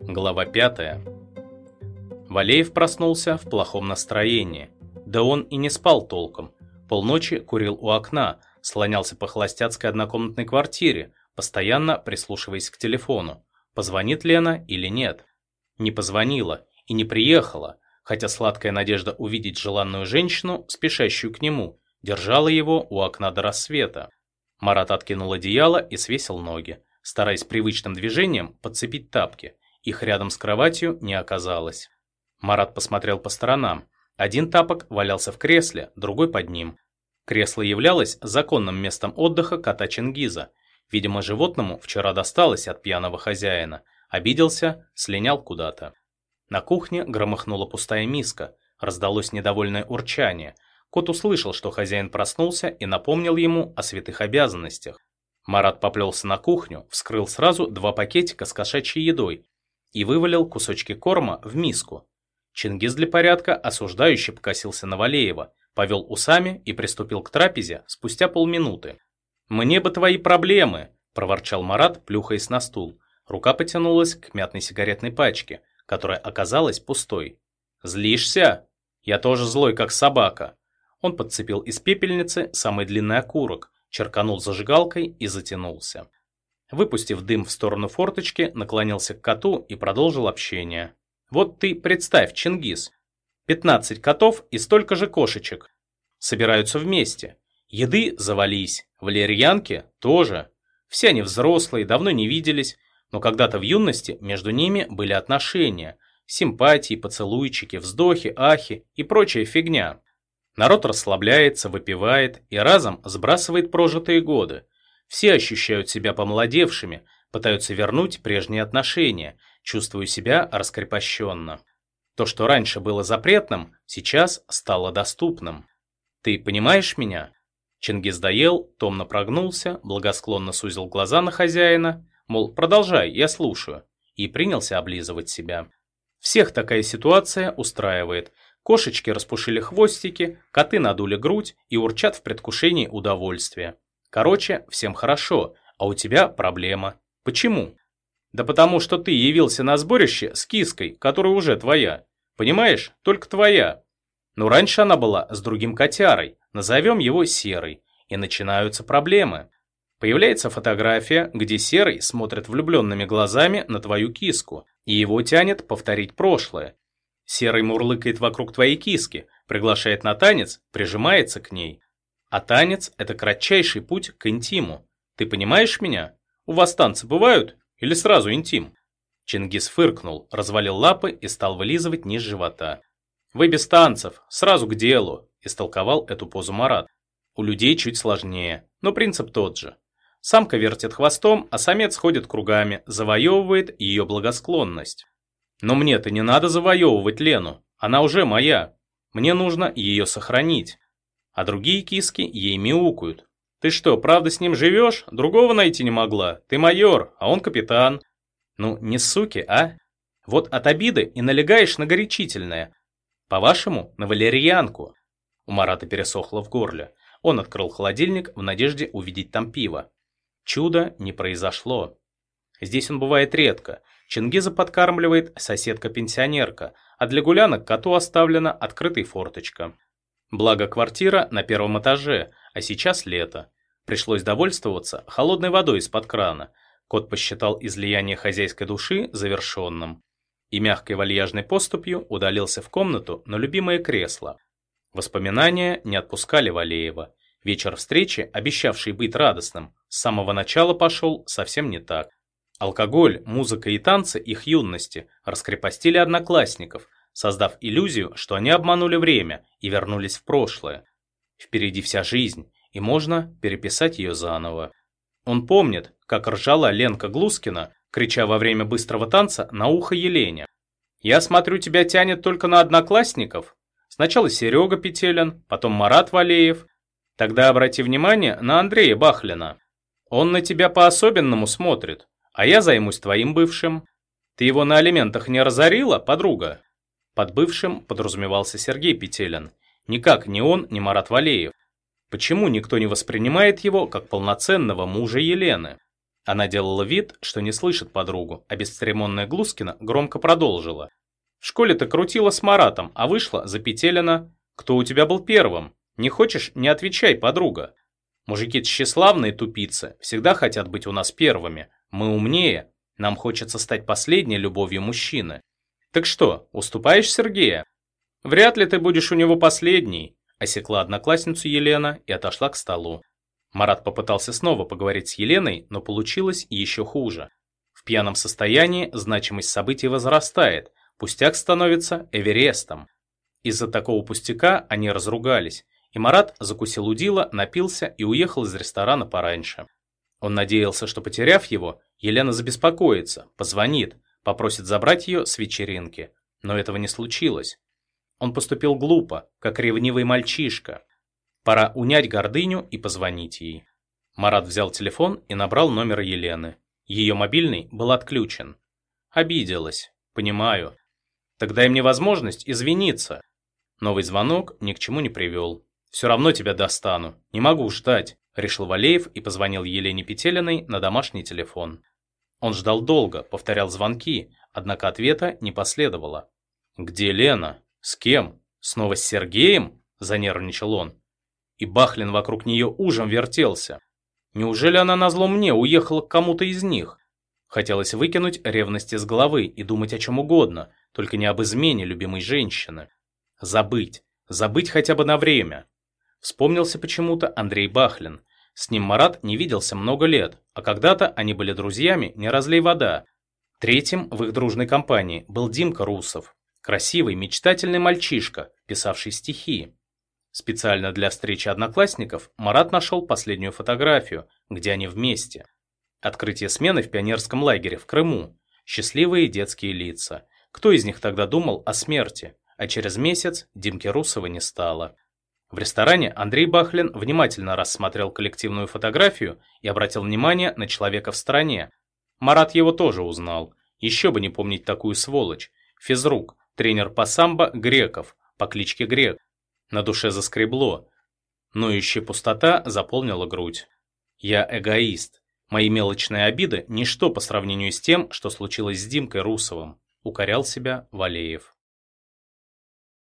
Глава 5. Валеев проснулся в плохом настроении. Да он и не спал толком. Полночи курил у окна, слонялся по холостяцкой однокомнатной квартире, постоянно прислушиваясь к телефону. Позвонит Лена или нет? Не позвонила и не приехала, хотя сладкая надежда увидеть желанную женщину, спешащую к нему, держала его у окна до рассвета. Марат откинул одеяло и свесил ноги, стараясь привычным движением подцепить тапки – их рядом с кроватью не оказалось. Марат посмотрел по сторонам. Один тапок валялся в кресле, другой под ним. Кресло являлось законным местом отдыха кота Чингиза. Видимо, животному вчера досталось от пьяного хозяина. Обиделся, слинял куда-то. На кухне громыхнула пустая миска. Раздалось недовольное урчание. Кот услышал, что хозяин проснулся и напомнил ему о святых обязанностях. Марат поплелся на кухню, вскрыл сразу два пакетика с кошачьей едой и вывалил кусочки корма в миску. Чингис для порядка осуждающе покосился на Валеева, повел усами и приступил к трапезе спустя полминуты. «Мне бы твои проблемы!» – проворчал Марат, плюхаясь на стул. Рука потянулась к мятной сигаретной пачке, которая оказалась пустой. «Злишься? Я тоже злой, как собака!» Он подцепил из пепельницы самый длинный окурок, черканул зажигалкой и затянулся. Выпустив дым в сторону форточки, наклонился к коту и продолжил общение. «Вот ты представь, Чингис. 15 котов и столько же кошечек. Собираются вместе. Еды завались, валерьянки тоже. Все они взрослые, давно не виделись, но когда-то в юности между ними были отношения, симпатии, поцелуйчики, вздохи, ахи и прочая фигня. Народ расслабляется, выпивает и разом сбрасывает прожитые годы. Все ощущают себя помолодевшими, пытаются вернуть прежние отношения, чувствуя себя раскрепощенно. То, что раньше было запретным, сейчас стало доступным. Ты понимаешь меня? Чингис доел, томно прогнулся, благосклонно сузил глаза на хозяина, мол, продолжай, я слушаю, и принялся облизывать себя. Всех такая ситуация устраивает. Кошечки распушили хвостики, коты надули грудь и урчат в предвкушении удовольствия. Короче, всем хорошо, а у тебя проблема. Почему? Да потому что ты явился на сборище с киской, которая уже твоя. Понимаешь, только твоя. Но раньше она была с другим котярой, назовем его Серой, и начинаются проблемы. Появляется фотография, где Серый смотрит влюбленными глазами на твою киску, и его тянет повторить прошлое. Серый мурлыкает вокруг твоей киски, приглашает на танец, прижимается к ней. А танец – это кратчайший путь к интиму. Ты понимаешь меня? У вас танцы бывают? Или сразу интим?» Чингис фыркнул, развалил лапы и стал вылизывать низ живота. «Вы без танцев, сразу к делу», – истолковал эту позу Марат. «У людей чуть сложнее, но принцип тот же. Самка вертит хвостом, а самец ходит кругами, завоевывает ее благосклонность. Но мне-то не надо завоевывать Лену, она уже моя. Мне нужно ее сохранить а другие киски ей мяукают. Ты что, правда с ним живешь? Другого найти не могла. Ты майор, а он капитан. Ну, не суки, а? Вот от обиды и налегаешь на горячительное. По-вашему, на валерьянку. У Марата пересохло в горле. Он открыл холодильник в надежде увидеть там пиво. Чудо не произошло. Здесь он бывает редко. Чингиза подкармливает соседка-пенсионерка, а для гулянок коту оставлена открытой форточка. Благо квартира на первом этаже, а сейчас лето. Пришлось довольствоваться холодной водой из-под крана. Кот посчитал излияние хозяйской души завершенным. И мягкой вальяжной поступью удалился в комнату на любимое кресло. Воспоминания не отпускали Валеева. Вечер встречи, обещавший быть радостным, с самого начала пошел совсем не так. Алкоголь, музыка и танцы их юности раскрепостили одноклассников, создав иллюзию, что они обманули время и вернулись в прошлое. Впереди вся жизнь, и можно переписать ее заново. Он помнит, как ржала Ленка Глускина, крича во время быстрого танца на ухо Елене. «Я смотрю, тебя тянет только на одноклассников. Сначала Серега Петелин, потом Марат Валеев. Тогда обрати внимание на Андрея Бахлина. Он на тебя по-особенному смотрит, а я займусь твоим бывшим. Ты его на алиментах не разорила, подруга?» Под бывшим подразумевался Сергей Петелин. Никак не он, ни Марат Валеев. Почему никто не воспринимает его как полноценного мужа Елены? Она делала вид, что не слышит подругу, а бесцеремонная Глускина громко продолжила. В школе ты крутила с Маратом, а вышла за Петелина. Кто у тебя был первым? Не хочешь, не отвечай, подруга. Мужики тщеславные тупицы, всегда хотят быть у нас первыми. Мы умнее, нам хочется стать последней любовью мужчины. Так что, уступаешь Сергея? Вряд ли ты будешь у него последний, осекла одноклассницу Елена и отошла к столу. Марат попытался снова поговорить с Еленой, но получилось еще хуже. В пьяном состоянии значимость событий возрастает, пустяк становится Эверестом. Из-за такого пустяка они разругались, и Марат закусил удила, напился и уехал из ресторана пораньше. Он надеялся, что потеряв его, Елена забеспокоится, позвонит, попросит забрать ее с вечеринки. Но этого не случилось. Он поступил глупо, как ревнивый мальчишка. Пора унять гордыню и позвонить ей. Марат взял телефон и набрал номер Елены. Ее мобильный был отключен. Обиделась. Понимаю. Тогда им невозможность извиниться. Новый звонок ни к чему не привел. Все равно тебя достану. Не могу ждать, решил Валеев и позвонил Елене Петелиной на домашний телефон. Он ждал долго, повторял звонки, однако ответа не последовало. «Где Лена? С кем? Снова с Сергеем?» – занервничал он. И Бахлин вокруг нее ужем вертелся. Неужели она назло мне уехала к кому-то из них? Хотелось выкинуть ревность из головы и думать о чем угодно, только не об измене любимой женщины. Забыть, забыть хотя бы на время. Вспомнился почему-то Андрей Бахлин. С ним Марат не виделся много лет, а когда-то они были друзьями, не разлей вода. Третьим в их дружной компании был Димка Русов. Красивый, мечтательный мальчишка, писавший стихи. Специально для встречи одноклассников Марат нашел последнюю фотографию, где они вместе. Открытие смены в пионерском лагере в Крыму. Счастливые детские лица. Кто из них тогда думал о смерти? А через месяц Димки Русова не стало. В ресторане Андрей Бахлин внимательно рассмотрел коллективную фотографию и обратил внимание на человека в стороне. Марат его тоже узнал. Еще бы не помнить такую сволочь. Физрук, тренер по самбо Греков, по кличке Грек. На душе заскребло. Ноющая пустота заполнила грудь. Я эгоист. Мои мелочные обиды – ничто по сравнению с тем, что случилось с Димкой Русовым. Укорял себя Валеев.